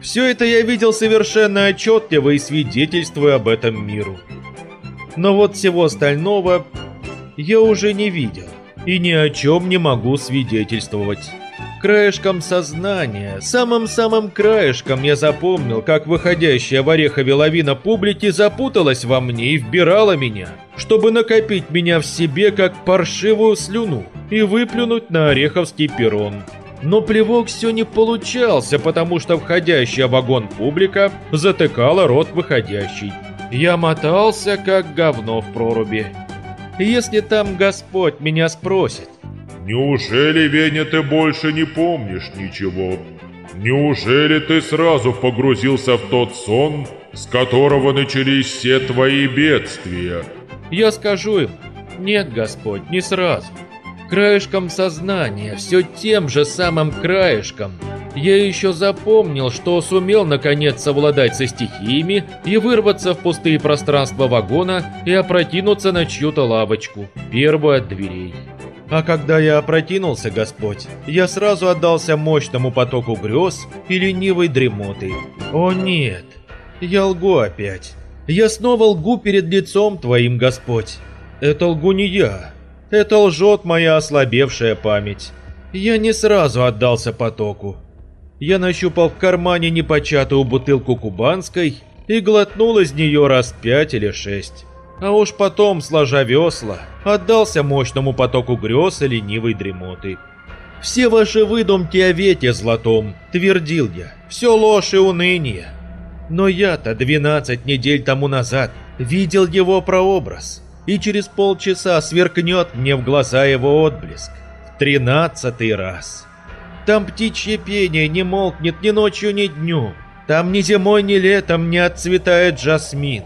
Все это я видел совершенно отчетливо и свидетельствую об этом миру. Но вот всего остального я уже не видел и ни о чем не могу свидетельствовать. Краешком сознания, самым-самым краешком я запомнил, как выходящая в Орехове лавина публики запуталась во мне и вбирала меня, чтобы накопить меня в себе как паршивую слюну и выплюнуть на Ореховский перрон. Но плевок все не получался, потому что входящая в вагон публика затыкала рот выходящий. Я мотался, как говно в проруби. Если там Господь меня спросит, Неужели, Веня, ты больше не помнишь ничего? Неужели ты сразу погрузился в тот сон, с которого начались все твои бедствия? Я скажу им, нет, Господь, не сразу. Краешком сознания, все тем же самым краешком, я еще запомнил, что сумел наконец совладать со стихиями и вырваться в пустые пространства вагона и опрокинуться на чью-то лавочку, первую от дверей. А когда я опрокинулся, Господь, я сразу отдался мощному потоку грез и ленивой дремоты. О нет, я лгу опять. Я снова лгу перед лицом Твоим, Господь. Это лгу не я. Это лжет моя ослабевшая память. Я не сразу отдался потоку. Я нащупал в кармане непочатую бутылку кубанской и глотнул из нее раз пять или шесть а уж потом, сложа весла, отдался мощному потоку грез и ленивой дремоты. «Все ваши выдумки о вете золотом», — твердил я, — «все ложь и уныние». Но я-то 12 недель тому назад видел его прообраз, и через полчаса сверкнет мне в глаза его отблеск. В тринадцатый раз. Там птичье пение не молкнет ни ночью, ни днем. Там ни зимой, ни летом не отцветает жасмин.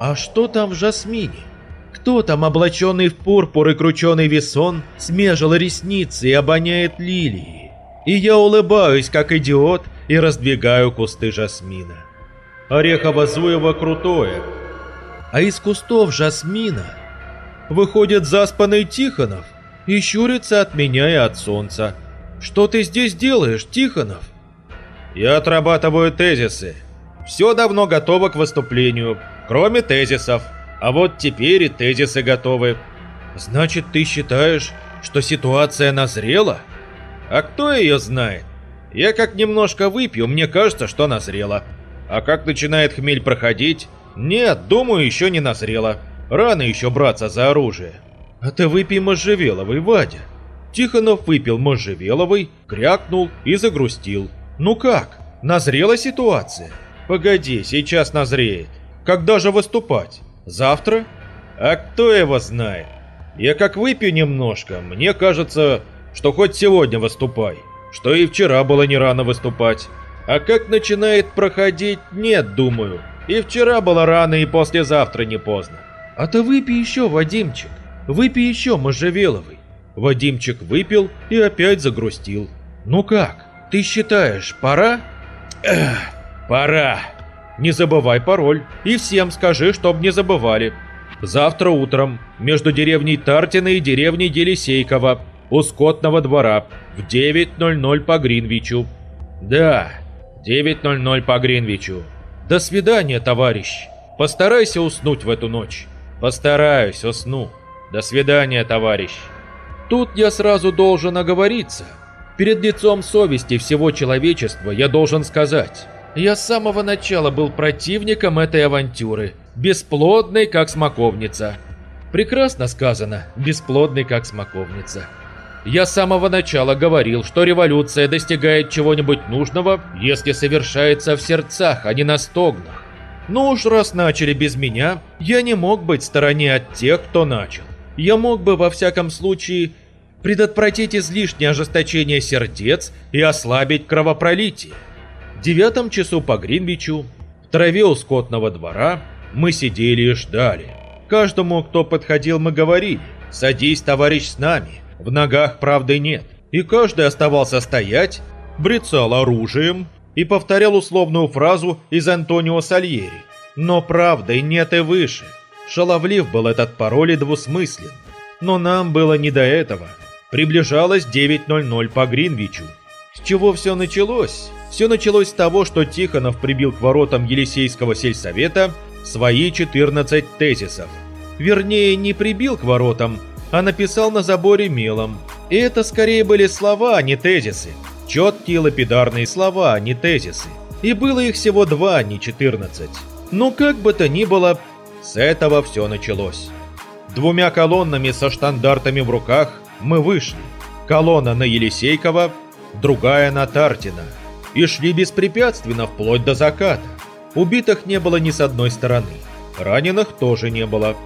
А что там в жасмине? Кто там, облаченный в пурпур и крученый весон, смежил ресницы и обоняет лилии? И я улыбаюсь, как идиот, и раздвигаю кусты жасмина. Орехово-Зуево крутое. А из кустов жасмина выходит заспанный Тихонов и щурится от меня и от солнца. «Что ты здесь делаешь, Тихонов?» «Я отрабатываю тезисы. Все давно готово к выступлению кроме тезисов. А вот теперь и тезисы готовы. Значит, ты считаешь, что ситуация назрела? А кто ее знает? Я как немножко выпью, мне кажется, что назрела. А как начинает хмель проходить? Нет, думаю, еще не назрела. Рано еще браться за оружие. А ты выпей можжевеловый, Вадя. Тихонов выпил можжевеловый, крякнул и загрустил. Ну как, назрела ситуация? Погоди, сейчас назреет. Когда же выступать? Завтра? А кто его знает? Я как выпью немножко, мне кажется, что хоть сегодня выступай. Что и вчера было не рано выступать. А как начинает проходить, нет, думаю. И вчера было рано, и послезавтра не поздно. А ты выпей еще, Вадимчик. Выпей еще, Можжевеловый. Вадимчик выпил и опять загрустил. Ну как, ты считаешь, пора? Эх, пора. Не забывай пароль. И всем скажи, чтоб не забывали. Завтра утром между деревней Тартина и деревней Делисейкова у скотного двора в 9.00 по Гринвичу. Да, 9.00 по Гринвичу. До свидания, товарищ. Постарайся уснуть в эту ночь. Постараюсь, усну. До свидания, товарищ. Тут я сразу должен оговориться. Перед лицом совести всего человечества я должен сказать. Я с самого начала был противником этой авантюры, бесплодной, как смоковница. Прекрасно сказано, бесплодный, как смоковница. Я с самого начала говорил, что революция достигает чего-нибудь нужного, если совершается в сердцах, а не на стогнах. Но уж раз начали без меня, я не мог быть в стороне от тех, кто начал. Я мог бы, во всяком случае, предотвратить излишнее ожесточение сердец и ослабить кровопролитие девятом часу по Гринвичу, в траве у скотного двора, мы сидели и ждали. Каждому, кто подходил, мы говорили, «Садись, товарищ, с нами, в ногах правды нет». И каждый оставался стоять, брецал оружием и повторял условную фразу из Антонио Сальери. Но правды нет и выше. Шаловлив был этот пароль и двусмыслен. Но нам было не до этого. Приближалось 9.00 по Гринвичу. С чего все началось? Все началось с того, что Тихонов прибил к воротам Елисейского сельсовета свои 14 тезисов. Вернее, не прибил к воротам, а написал на заборе мелом. И это скорее были слова, а не тезисы. Четкие лапидарные слова, а не тезисы. И было их всего два, а не 14. Но как бы то ни было, с этого все началось. Двумя колоннами со штандартами в руках мы вышли. Колонна на Елисейкова, другая на Тартина и шли беспрепятственно вплоть до заката. Убитых не было ни с одной стороны, раненых тоже не было.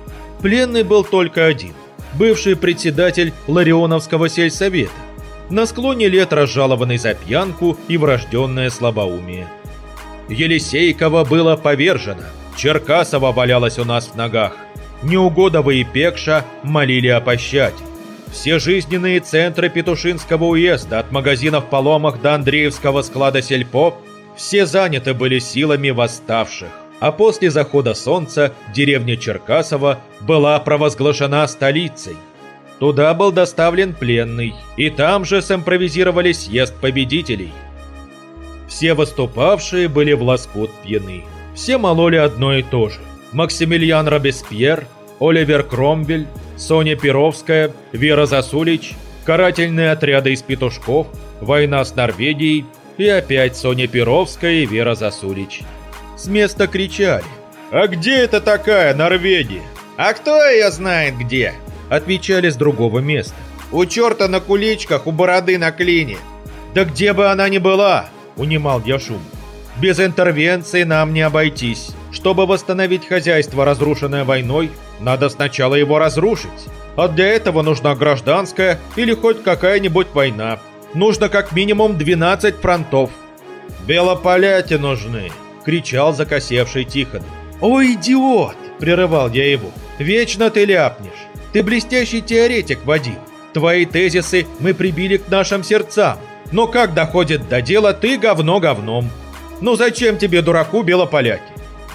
Пленный был только один, бывший председатель Ларионовского сельсовета, на склоне лет разжалованный за пьянку и врожденное слабоумие. Елисейкова было повержено, Черкасова валялась у нас в ногах, Неугодова и Пекша молили о пощаде. Все жизненные центры Петушинского уезда, от магазинов Поломах до Андреевского склада Сельпо, все заняты были силами восставших. А после захода солнца деревня Черкасова была провозглашена столицей. Туда был доставлен пленный, и там же симпровизировали съезд победителей. Все выступавшие были в лоскут пьяны. Все мололи одно и то же. Максимилиан Робеспьер, Оливер Кромвель, Соня Перовская, Вера Засулич, карательные отряды из петушков, война с Норвегией и опять Соня Перовская и Вера Засулич. С места кричали «А где это такая Норвегия?» «А кто ее знает где?» Отвечали с другого места. «У черта на куличках, у бороды на клине». «Да где бы она ни была!» – унимал я шум. «Без интервенции нам не обойтись. Чтобы восстановить хозяйство, разрушенное войной, надо сначала его разрушить. А для этого нужна гражданская или хоть какая-нибудь война. Нужно как минимум 12 фронтов. «Белополяти нужны!» — кричал закосевший Тихон. «О, идиот!» — прерывал я его. «Вечно ты ляпнешь. Ты блестящий теоретик, Вадим. Твои тезисы мы прибили к нашим сердцам. Но как доходит до дела, ты говно говном. Ну зачем тебе, дураку, белополяки?»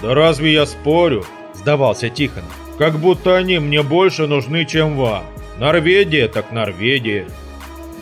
«Да разве я спорю?» — сдавался Тихон. Как будто они мне больше нужны, чем вам. Норвегия так Норвегия.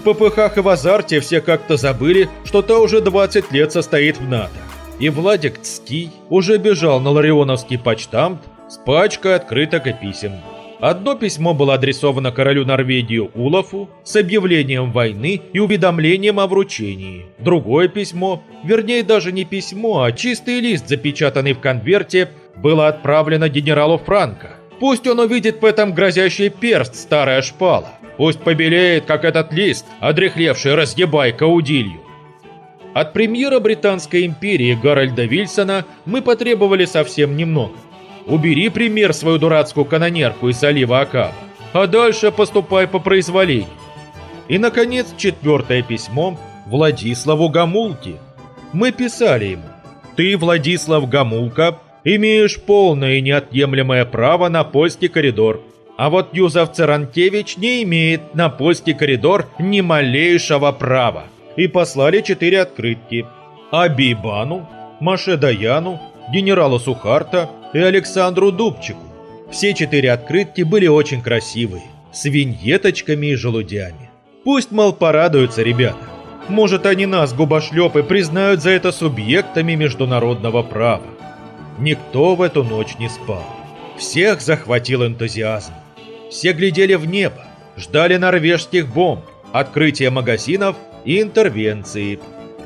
В попыхах и в азарте все как-то забыли, что та уже 20 лет состоит в НАТО. И Владик Цкий уже бежал на Ларионовский почтамт с пачкой открыток и писем. Одно письмо было адресовано королю Норвегии Улафу с объявлением войны и уведомлением о вручении. Другое письмо, вернее даже не письмо, а чистый лист, запечатанный в конверте, было отправлено генералу Франко. Пусть он увидит в этом грозящий перст старая шпала. Пусть побелеет, как этот лист, одрехлевший разъебай каудилью. От премьера Британской империи Гарольда Вильсона мы потребовали совсем немного. Убери, премьер, свою дурацкую канонерку из олива Акаба, а дальше поступай по произволению. И, наконец, четвертое письмо Владиславу Гамулке. Мы писали ему. Ты, Владислав Гамулка, имеешь полное и неотъемлемое право на польский коридор. А вот Юзов Царантевич не имеет на польский коридор ни малейшего права. И послали четыре открытки. Абибану, Маше Даяну, генералу Сухарта и Александру Дубчику. Все четыре открытки были очень красивые, с виньеточками и желудями. Пусть, мол, порадуются ребята. Может, они нас, губошлепы, признают за это субъектами международного права. Никто в эту ночь не спал. Всех захватил энтузиазм. Все глядели в небо, ждали норвежских бомб, открытия магазинов и интервенции.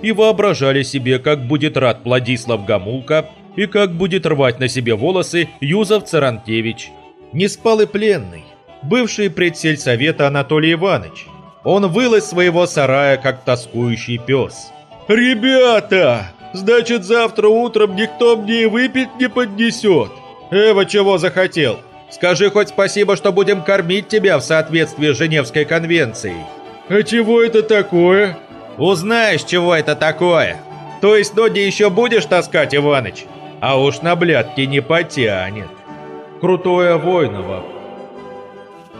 И воображали себе, как будет рад Владислав Гамулка и как будет рвать на себе волосы Юзов Царантевич. Не спал и пленный, бывший предсельсовета Анатолий Иванович. Он выл из своего сарая, как тоскующий пес. «Ребята!» Значит, завтра утром никто мне и выпить не поднесет. Эва чего захотел? Скажи хоть спасибо, что будем кормить тебя в соответствии с Женевской конвенцией. А чего это такое? Узнаешь, чего это такое. То есть ноги еще будешь таскать, Иваныч? А уж на блядки не потянет. Крутое Войново.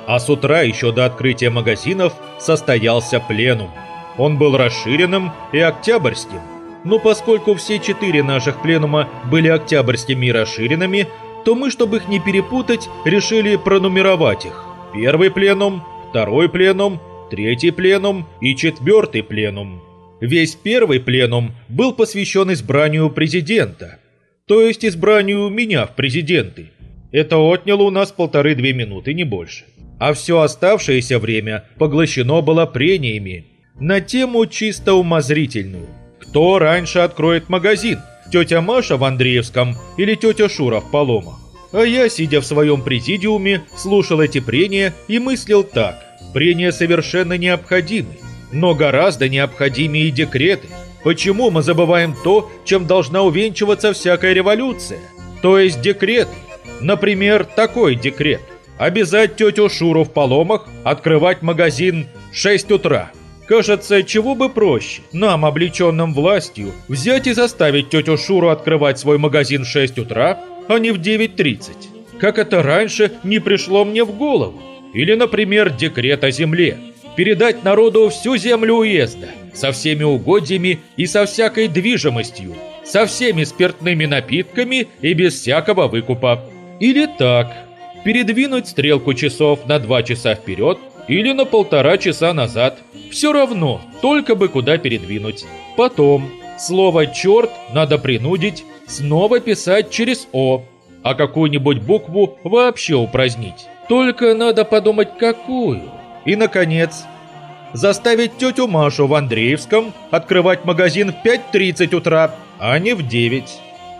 А с утра еще до открытия магазинов состоялся пленум. Он был расширенным и октябрьским. Но поскольку все четыре наших пленума были октябрьскими и расширенными, то мы, чтобы их не перепутать, решили пронумеровать их. Первый пленум, второй пленум, третий пленум и четвертый пленум. Весь первый пленум был посвящен избранию президента, то есть избранию меня в президенты. Это отняло у нас полторы-две минуты, не больше. А все оставшееся время поглощено было прениями на тему чисто умозрительную. Кто раньше откроет магазин? Тетя Маша в Андреевском или тетя Шура в Поломах? А я, сидя в своем президиуме, слушал эти прения и мыслил так. Прения совершенно необходимы, но гораздо необходимее декреты. Почему мы забываем то, чем должна увенчиваться всякая революция? То есть декреты. Например, такой декрет. Обязать тетю Шуру в Поломах открывать магазин в 6 утра. Кажется, чего бы проще, нам, облеченным властью, взять и заставить тетю Шуру открывать свой магазин в 6 утра, а не в 9.30. Как это раньше не пришло мне в голову? Или, например, декрет о земле. Передать народу всю землю уезда, со всеми угодьями и со всякой движимостью, со всеми спиртными напитками и без всякого выкупа. Или так, передвинуть стрелку часов на два часа вперед или на полтора часа назад. Все равно, только бы куда передвинуть. Потом, слово «черт» надо принудить снова писать через «о», а какую-нибудь букву вообще упразднить. Только надо подумать, какую. И, наконец, заставить тетю Машу в Андреевском открывать магазин в 5.30 утра, а не в 9.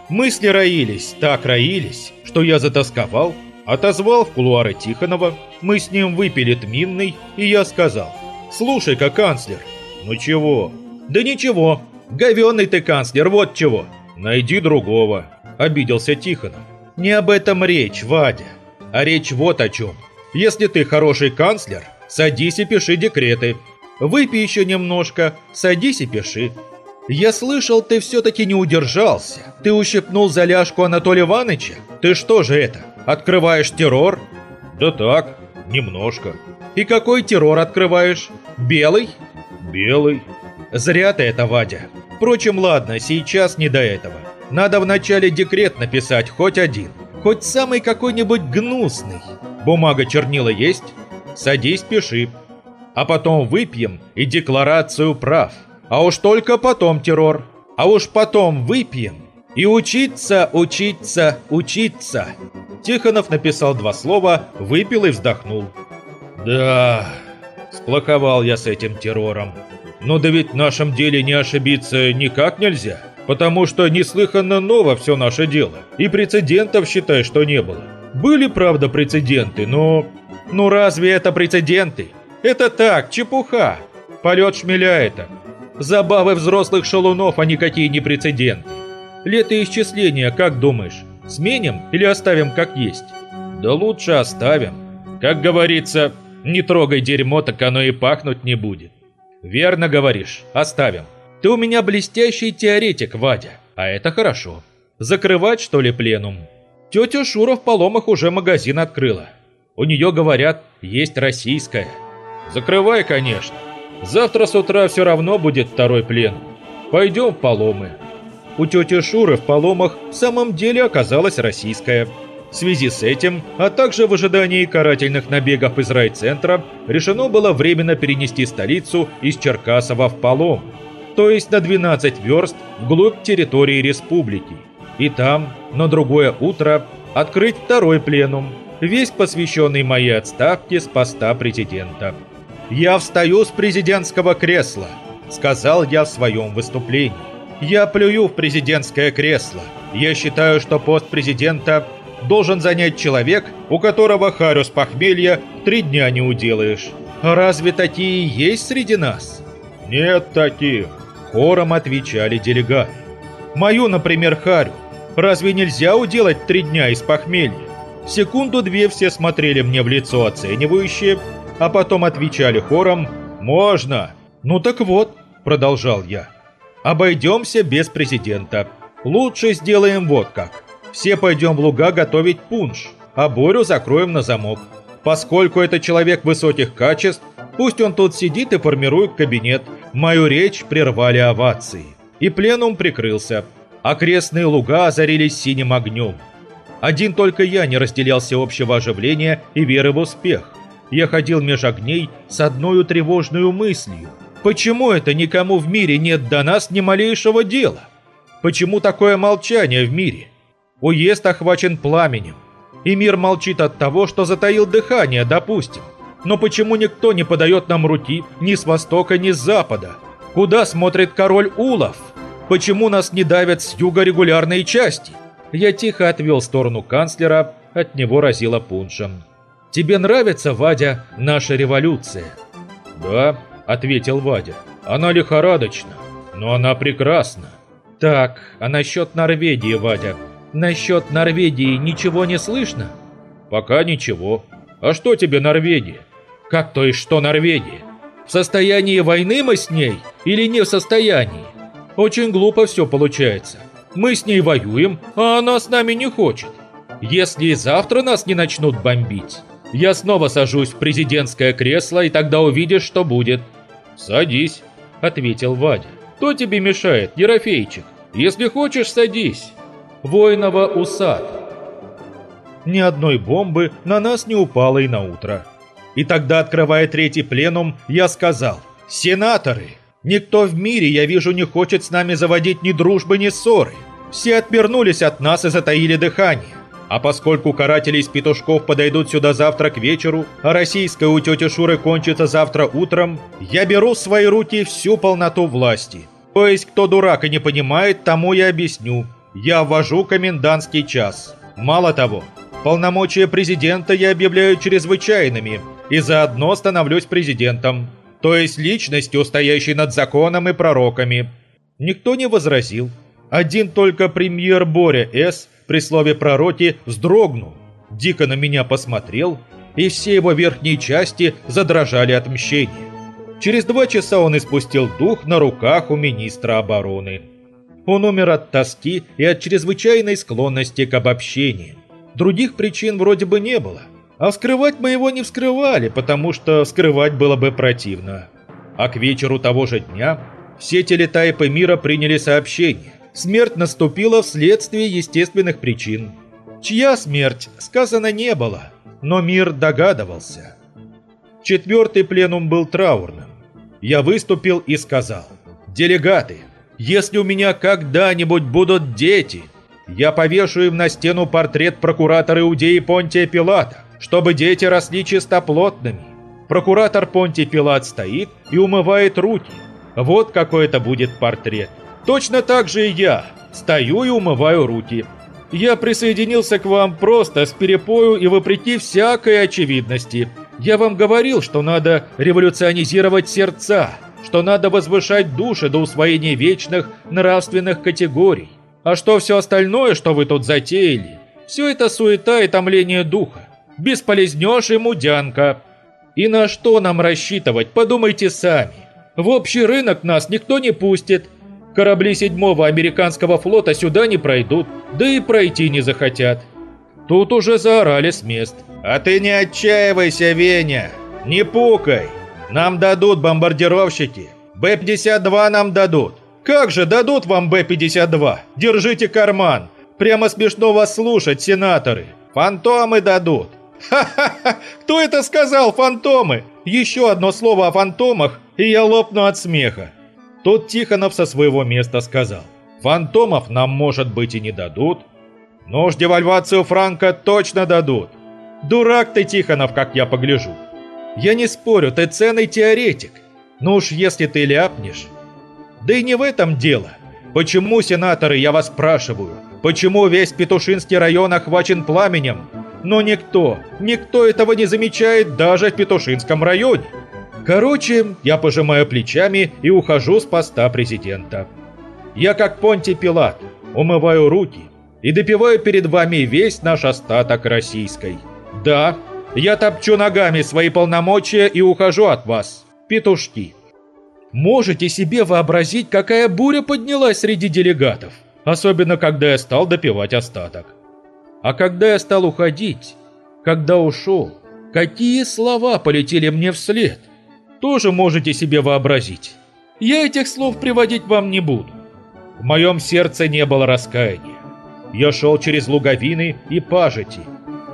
Мысли роились, так роились, что я затасковал, отозвал в кулуары Тихонова, мы с ним выпили тминный, и я сказал, «Слушай-ка, канцлер». «Ну чего?» «Да ничего, говёный ты канцлер, вот чего». «Найди другого», — обиделся Тихонов. «Не об этом речь, Вадя, а речь вот о чем. Если ты хороший канцлер, садись и пиши декреты. Выпей еще немножко, садись и пиши. Я слышал, ты все-таки не удержался. Ты ущипнул за ляжку Анатолия Ивановича? Ты что же это, открываешь террор? Да так, немножко. И какой террор открываешь? Белый? Белый. Зря ты это, Вадя. Впрочем, ладно, сейчас не до этого. Надо вначале декрет написать, хоть один. Хоть самый какой-нибудь гнусный. Бумага чернила есть? Садись, пиши. А потом выпьем и декларацию прав. А уж только потом террор. А уж потом выпьем и учиться, учиться, учиться. Тихонов написал два слова, выпил и вздохнул. Да, сплоховал я с этим террором. Но да ведь в нашем деле не ошибиться никак нельзя, потому что неслыханно ново все наше дело, и прецедентов, считай, что не было. Были, правда, прецеденты, но... Ну разве это прецеденты? Это так, чепуха. Полет шмеля это. Забавы взрослых шалунов, а никакие не прецеденты. Летоисчисления, как думаешь, сменим или оставим как есть? Да лучше оставим. Как говорится, не трогай дерьмо, так оно и пахнуть не будет. Верно говоришь, оставим. Ты у меня блестящий теоретик, Вадя, а это хорошо. Закрывать, что ли, пленум? Тетя Шура в Поломах уже магазин открыла. У нее, говорят, есть российская. Закрывай, конечно. Завтра с утра все равно будет второй плен. Пойдем в Поломы. У тети Шуры в Поломах в самом деле оказалась российская. В связи с этим, а также в ожидании карательных набегов из райцентра, решено было временно перенести столицу из Черкасова в Полом, то есть на 12 верст вглубь территории республики. И там, на другое утро, открыть второй пленум, весь посвященный моей отставке с поста президента. «Я встаю с президентского кресла», — сказал я в своем выступлении. «Я плюю в президентское кресло. Я считаю, что пост президента должен занять человек, у которого харю с похмелья три дня не уделаешь. Разве такие есть среди нас? Нет таких, хором отвечали делегаты. Мою, например, харю. Разве нельзя уделать три дня из похмелья? Секунду-две все смотрели мне в лицо оценивающе, а потом отвечали хором «Можно». «Ну так вот», — продолжал я, — «обойдемся без президента. Лучше сделаем вот как. Все пойдем в луга готовить пунш, а Борю закроем на замок. Поскольку это человек высоких качеств, пусть он тут сидит и формирует кабинет. Мою речь прервали овации. И пленум прикрылся. Окрестные луга озарились синим огнем. Один только я не разделял всеобщего оживления и веры в успех. Я ходил меж огней с одной тревожной мыслью. Почему это никому в мире нет до нас ни малейшего дела? Почему такое молчание в мире? Уезд охвачен пламенем, и мир молчит от того, что затаил дыхание, допустим. Но почему никто не подает нам руки ни с востока, ни с запада? Куда смотрит король Улов? Почему нас не давят с юга регулярные части? Я тихо отвел сторону канцлера, от него разило пуншем. «Тебе нравится, Вадя, наша революция?» «Да», — ответил Вадя. «Она лихорадочна, но она прекрасна». «Так, а насчет Норвегии, Вадя? Насчет Норвегии ничего не слышно?» «Пока ничего. А что тебе Норвегия?» «Как то и что Норвегия? В состоянии войны мы с ней или не в состоянии? Очень глупо все получается. Мы с ней воюем, а она с нами не хочет. Если и завтра нас не начнут бомбить, я снова сажусь в президентское кресло, и тогда увидишь, что будет». «Садись», — ответил Вадя. «Кто тебе мешает, Ерофейчик? Если хочешь, садись». Воинова усад. Ни одной бомбы на нас не упало и на утро. И тогда, открывая третий пленум, я сказал, «Сенаторы, Никто в мире, я вижу, не хочет с нами заводить ни дружбы, ни ссоры. Все отвернулись от нас и затаили дыхание. А поскольку каратели из петушков подойдут сюда завтра к вечеру, а российская у тети Шуры кончится завтра утром, я беру в свои руки всю полноту власти. То есть, кто дурак и не понимает, тому я объясню. Я ввожу комендантский час. Мало того, полномочия президента я объявляю чрезвычайными и заодно становлюсь президентом то есть личностью, стоящей над законом и пророками. Никто не возразил. Один только премьер Боря С. при слове «пророки» вздрогнул, дико на меня посмотрел, и все его верхние части задрожали от мщения. Через два часа он испустил дух на руках у министра обороны. Он умер от тоски и от чрезвычайной склонности к обобщению. Других причин вроде бы не было. А вскрывать мы его не вскрывали, потому что вскрывать было бы противно. А к вечеру того же дня все телетайпы мира приняли сообщение. Смерть наступила вследствие естественных причин. Чья смерть, сказано не было, но мир догадывался. Четвертый пленум был траурным. Я выступил и сказал, «Делегаты, если у меня когда-нибудь будут дети, я повешу им на стену портрет прокуратора Иудеи Понтия Пилата чтобы дети росли чистоплотными. Прокуратор Понтий Пилат стоит и умывает руки. Вот какой это будет портрет. Точно так же и я. Стою и умываю руки. Я присоединился к вам просто с перепою и вопреки всякой очевидности. Я вам говорил, что надо революционизировать сердца, что надо возвышать души до усвоения вечных нравственных категорий. А что все остальное, что вы тут затеяли, все это суета и томление духа бесполезнешь и мудянка. И на что нам рассчитывать, подумайте сами. В общий рынок нас никто не пустит. Корабли седьмого американского флота сюда не пройдут, да и пройти не захотят. Тут уже заорали с мест. А ты не отчаивайся, Веня, не пукай. Нам дадут бомбардировщики. Б-52 нам дадут. Как же дадут вам Б-52? Держите карман. Прямо смешно вас слушать, сенаторы. Фантомы дадут. «Ха-ха-ха! Кто это сказал, фантомы? Еще одно слово о фантомах, и я лопну от смеха!» Тут Тихонов со своего места сказал. «Фантомов нам, может быть, и не дадут, но уж девальвацию франка точно дадут. Дурак ты, Тихонов, как я погляжу. Я не спорю, ты ценный теоретик. Но уж если ты ляпнешь... Да и не в этом дело. Почему, сенаторы, я вас спрашиваю, почему весь Петушинский район охвачен пламенем? Но никто, никто этого не замечает даже в Петушинском районе. Короче, я пожимаю плечами и ухожу с поста президента. Я как Понтий Пилат, умываю руки и допиваю перед вами весь наш остаток российской. Да, я топчу ногами свои полномочия и ухожу от вас, петушки. Можете себе вообразить, какая буря поднялась среди делегатов, особенно когда я стал допивать остаток. А когда я стал уходить, когда ушел, какие слова полетели мне вслед, тоже можете себе вообразить. Я этих слов приводить вам не буду. В моем сердце не было раскаяния. Я шел через луговины и пажити,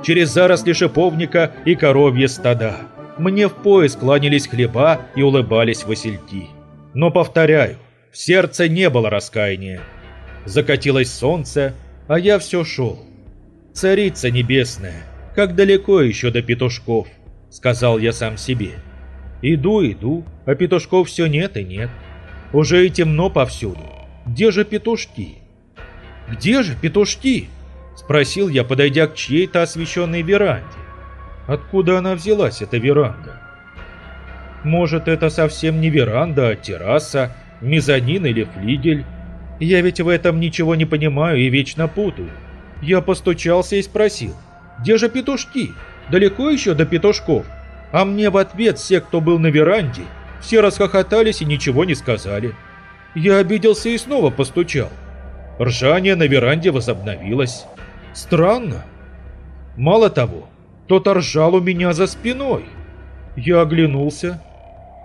через заросли шиповника и коровье стада. Мне в пояс кланялись хлеба и улыбались васильки. Но, повторяю, в сердце не было раскаяния. Закатилось солнце, а я все шел. «Царица небесная, как далеко еще до петушков», — сказал я сам себе. Иду, иду, а петушков все нет и нет. Уже и темно повсюду. Где же петушки? Где же петушки? Спросил я, подойдя к чьей-то освещенной веранде. Откуда она взялась, эта веранда? Может, это совсем не веранда, а терраса, мезонин или флигель? Я ведь в этом ничего не понимаю и вечно путаю. Я постучался и спросил, где же петушки? Далеко еще до петушков? А мне в ответ все, кто был на веранде, все расхохотались и ничего не сказали. Я обиделся и снова постучал. Ржание на веранде возобновилось. Странно. Мало того, кто-то ржал у меня за спиной. Я оглянулся.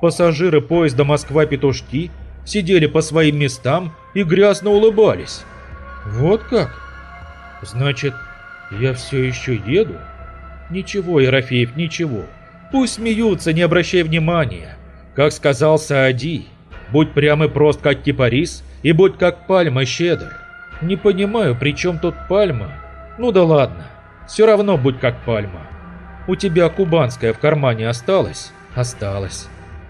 Пассажиры поезда Москва-Петушки сидели по своим местам и грязно улыбались. Вот как? Значит, я все еще еду? Ничего, Ерофеев, ничего. Пусть смеются, не обращай внимания. Как сказал Саади, будь прям и прост, как кипарис, и будь как пальма щедр. Не понимаю, при чем тут пальма? Ну да ладно, все равно будь как пальма. У тебя кубанская в кармане осталась? Осталась.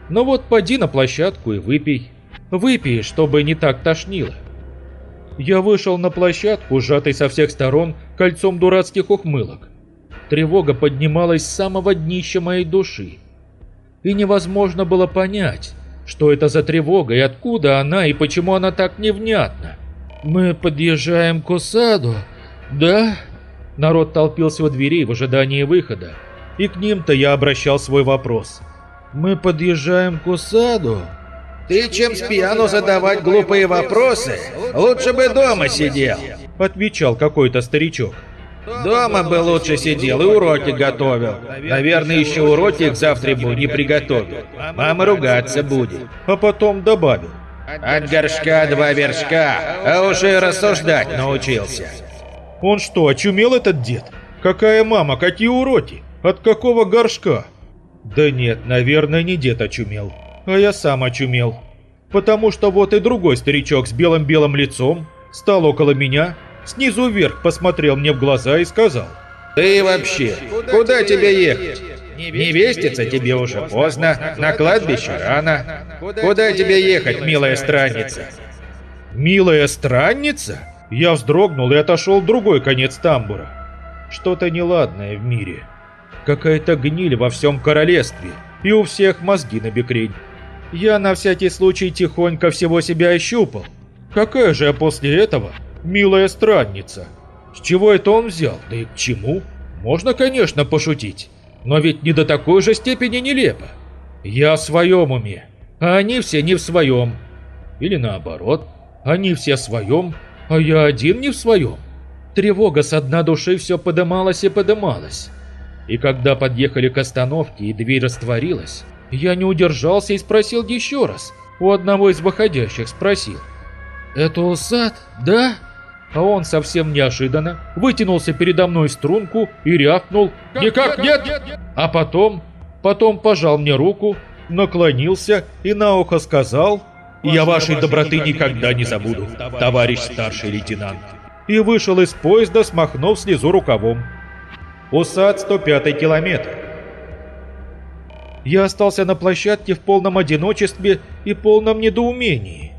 Ну вот поди на площадку и выпей. Выпей, чтобы не так тошнило. Я вышел на площадку, сжатый со всех сторон кольцом дурацких ухмылок. Тревога поднималась с самого днища моей души. И невозможно было понять, что это за тревога и откуда она и почему она так невнятна. «Мы подъезжаем к усаду, да?» Народ толпился у дверей в ожидании выхода, и к ним-то я обращал свой вопрос. «Мы подъезжаем к усаду?» «Ты чем с пьяну задавать глупые вопросы? Лучше бы дома сидел!» Отвечал какой-то старичок. Дома бы лучше сидел и уроки готовил. Наверное, еще уроки к завтраму не приготовил. Мама ругаться будет. А потом добавил. От горшка два вершка, а уже рассуждать научился. Он что, очумел этот дед? Какая мама, какие уроки? От какого горшка? Да нет, наверное, не дед очумел, а я сам очумел. Потому что вот и другой старичок с белым-белым лицом стал около меня снизу вверх посмотрел мне в глаза и сказал. «Ты вообще, куда тебе ехать? Невеститься тебе уже поздно, на кладбище рано. Куда тебе ехать, милая странница?» «Милая странница?» Я вздрогнул и отошел в другой конец тамбура. Что-то неладное в мире. Какая-то гниль во всем королевстве, и у всех мозги на бекрень. Я на всякий случай тихонько всего себя ощупал. Какая же я после этого милая странница. С чего это он взял, да и к чему? Можно, конечно, пошутить, но ведь не до такой же степени нелепо. Я в своем уме, а они все не в своем. Или наоборот, они все в своем, а я один не в своем. Тревога с дна души все подымалась и подымалась. И когда подъехали к остановке и дверь растворилась, я не удержался и спросил еще раз. У одного из выходящих спросил. «Это усад, да?» А он совсем неожиданно вытянулся передо мной струнку и рявкнул «Никак нет!», а потом, потом пожал мне руку, наклонился и на ухо сказал «Я вашей доброты никогда не забуду, товарищ старший лейтенант» и вышел из поезда, смахнув слезу рукавом. Усад 105 километр. Я остался на площадке в полном одиночестве и полном недоумении.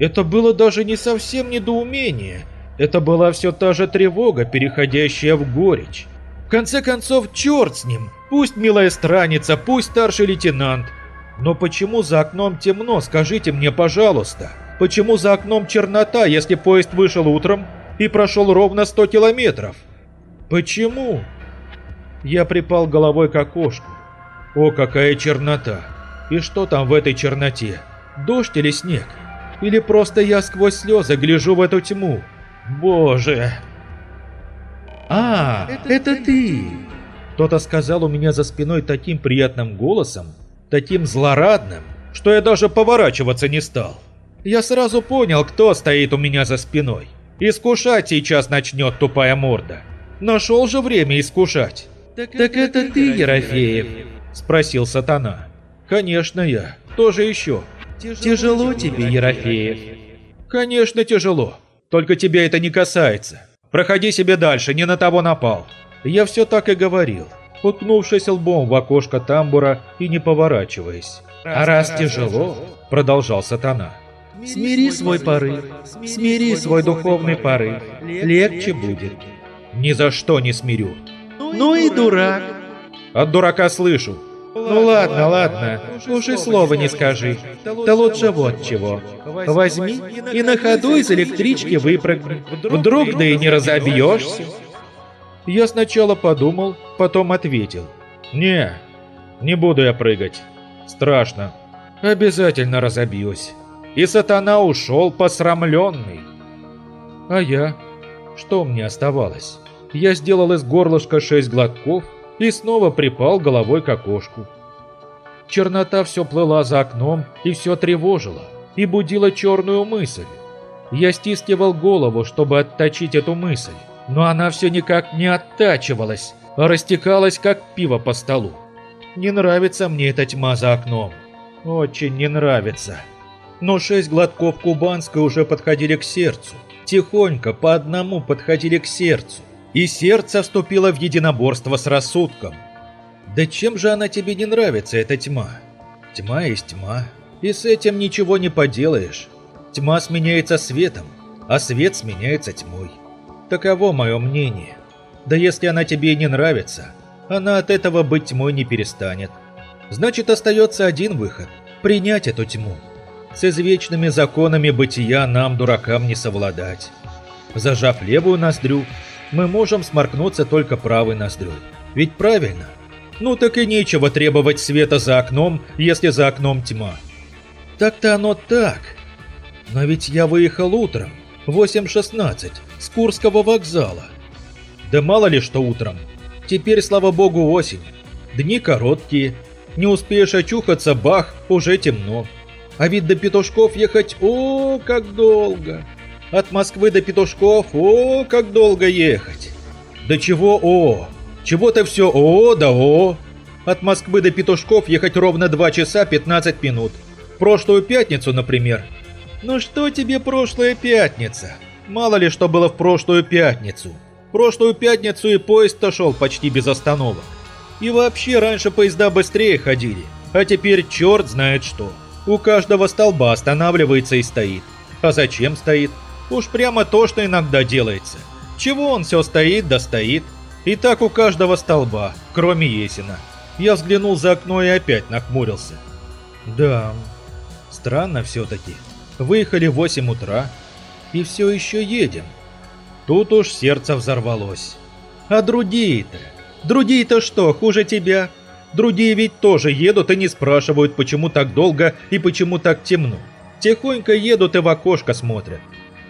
Это было даже не совсем недоумение – это была все та же тревога, переходящая в горечь. В конце концов, черт с ним. Пусть милая страница, пусть старший лейтенант. Но почему за окном темно, скажите мне, пожалуйста? Почему за окном чернота, если поезд вышел утром и прошел ровно 100 километров? Почему? Я припал головой к окошку. О, какая чернота! И что там в этой черноте? Дождь или снег? Или просто я сквозь слезы гляжу в эту тьму? Боже! А, это, это ты! Кто-то сказал у меня за спиной таким приятным голосом, таким злорадным, что я даже поворачиваться не стал. Я сразу понял, кто стоит у меня за спиной. Искушать сейчас начнет тупая морда. Нашел же время искушать. Так, так это, это ты, Ерофеев? Спросил сатана. Конечно я. Кто же еще? Тяжело тебе, Ерофеев. Конечно, тяжело. Только тебя это не касается. Проходи себе дальше, не на того напал. Я все так и говорил, уткнувшись лбом в окошко тамбура и не поворачиваясь. А раз тяжело, продолжал сатана, смири свой порыв, смири свой духовный порыв, легче будет. Ни за что не смирю. Ну и дурак. От дурака слышу. Ну ладно, ладно, уж и слова не скажи. Да лучше вот чего. Возьми и на ходу из электрички выпрыгни. Вдруг да и не разобьешься. Я сначала подумал, потом ответил. Не, не буду я прыгать. Страшно. Обязательно разобьюсь. И сатана ушел посрамленный. А я? Что мне оставалось? Я сделал из горлышка шесть глотков и снова припал головой к окошку. Чернота все плыла за окном и все тревожила, и будила черную мысль. Я стискивал голову, чтобы отточить эту мысль, но она все никак не оттачивалась, а растекалась, как пиво по столу. Не нравится мне эта тьма за окном. Очень не нравится. Но шесть глотков кубанской уже подходили к сердцу. Тихонько, по одному подходили к сердцу и сердце вступило в единоборство с рассудком. Да чем же она тебе не нравится, эта тьма? Тьма есть тьма, и с этим ничего не поделаешь. Тьма сменяется светом, а свет сменяется тьмой. Таково мое мнение. Да если она тебе не нравится, она от этого быть тьмой не перестанет. Значит, остается один выход – принять эту тьму. С извечными законами бытия нам, дуракам, не совладать. Зажав левую ноздрю, мы можем сморкнуться только правой ноздрёй. Ведь правильно? Ну так и нечего требовать света за окном, если за окном тьма. Так-то оно так. Но ведь я выехал утром, 8.16, с Курского вокзала. Да мало ли что утром. Теперь, слава богу, осень. Дни короткие. Не успеешь очухаться, бах, уже темно. А ведь до Петушков ехать, о, как долго. От Москвы до Петушков, о, как долго ехать. Да чего о? Чего-то все о да о. От Москвы до Петушков ехать ровно 2 часа 15 минут. Прошлую пятницу, например. Ну что тебе прошлая пятница? Мало ли что было в прошлую пятницу. Прошлую пятницу и поезд-то шел почти без остановок. И вообще раньше поезда быстрее ходили. А теперь черт знает что. У каждого столба останавливается и стоит. А зачем стоит? Уж прямо то, что иногда делается. Чего он все стоит да. И так у каждого столба, кроме Есина. Я взглянул за окно и опять нахмурился. Да, странно все-таки. Выехали в 8 утра и все еще едем. Тут уж сердце взорвалось. А другие-то? Другие-то что, хуже тебя? Другие ведь тоже едут и не спрашивают, почему так долго и почему так темно. Тихонько едут и в окошко смотрят.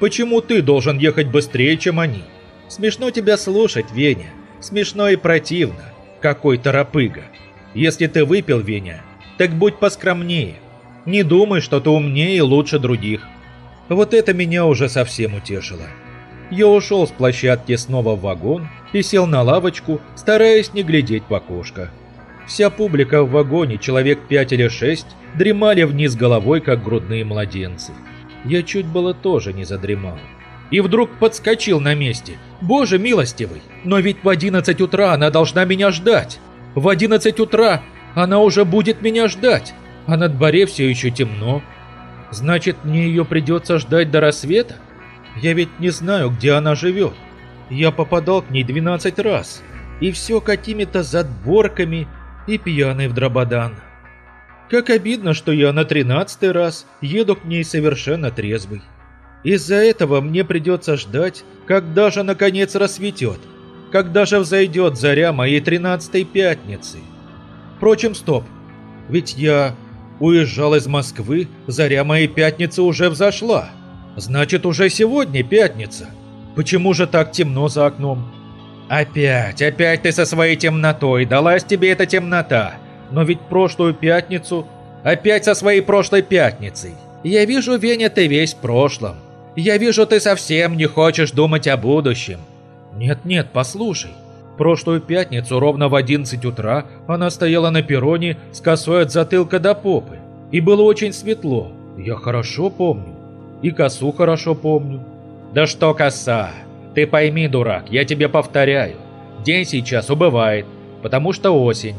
Почему ты должен ехать быстрее, чем они? Смешно тебя слушать, Веня. Смешно и противно. Какой торопыга. Если ты выпил, Веня, так будь поскромнее. Не думай, что ты умнее и лучше других. Вот это меня уже совсем утешило. Я ушел с площадки снова в вагон и сел на лавочку, стараясь не глядеть в окошко. Вся публика в вагоне, человек пять или шесть, дремали вниз головой, как грудные младенцы я чуть было тоже не задремал. И вдруг подскочил на месте. Боже милостивый, но ведь в 11 утра она должна меня ждать. В 11 утра она уже будет меня ждать, а на дворе все еще темно. Значит, мне ее придется ждать до рассвета? Я ведь не знаю, где она живет. Я попадал к ней 12 раз, и все какими-то задворками и пьяный в дрободан. Как обидно, что я на тринадцатый раз еду к ней совершенно трезвый. Из-за этого мне придется ждать, когда же наконец рассветет, когда же взойдет заря моей тринадцатой пятницы. Впрочем, стоп, ведь я уезжал из Москвы, заря моей пятницы уже взошла. Значит, уже сегодня пятница. Почему же так темно за окном? Опять, опять ты со своей темнотой, далась тебе эта темнота. Но ведь прошлую пятницу... Опять со своей прошлой пятницей. Я вижу, Веня, ты весь в прошлом. Я вижу, ты совсем не хочешь думать о будущем. Нет-нет, послушай. Прошлую пятницу ровно в 11 утра она стояла на перроне с косой от затылка до попы. И было очень светло. Я хорошо помню. И косу хорошо помню. Да что коса? Ты пойми, дурак, я тебе повторяю. День сейчас убывает, потому что осень.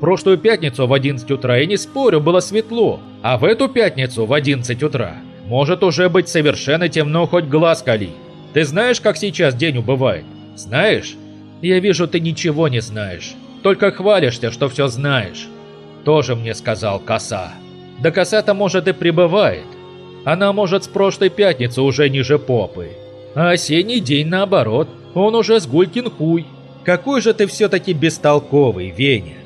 Прошлую пятницу в 11 утра, я не спорю, было светло. А в эту пятницу в 11 утра может уже быть совершенно темно, хоть глаз кали. Ты знаешь, как сейчас день убывает? Знаешь? Я вижу, ты ничего не знаешь. Только хвалишься, что все знаешь. Тоже мне сказал коса. Да коса-то, может, и прибывает. Она, может, с прошлой пятницы уже ниже попы. А осенний день наоборот, он уже с гулькин хуй. Какой же ты все-таки бестолковый, Веня.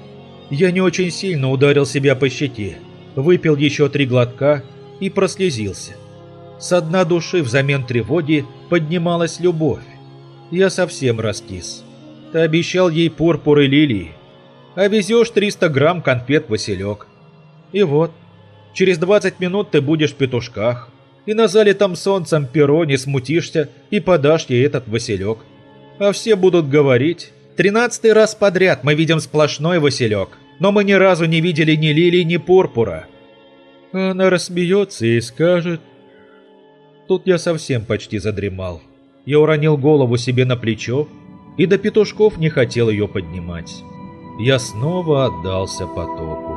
Я не очень сильно ударил себя по щеке, выпил еще три глотка и прослезился. С дна души взамен тревоги поднималась любовь. Я совсем раскис. Ты обещал ей пурпур и лилии, а везешь 300 грамм конфет Василек. И вот, через 20 минут ты будешь в петушках, и на залитом солнцем перроне смутишься и подашь ей этот Василек. А все будут говорить, тринадцатый раз подряд мы видим сплошной Василек, но мы ни разу не видели ни лилии, ни пурпура. Она рассмеется и скажет... Тут я совсем почти задремал. Я уронил голову себе на плечо и до петушков не хотел ее поднимать. Я снова отдался потоку.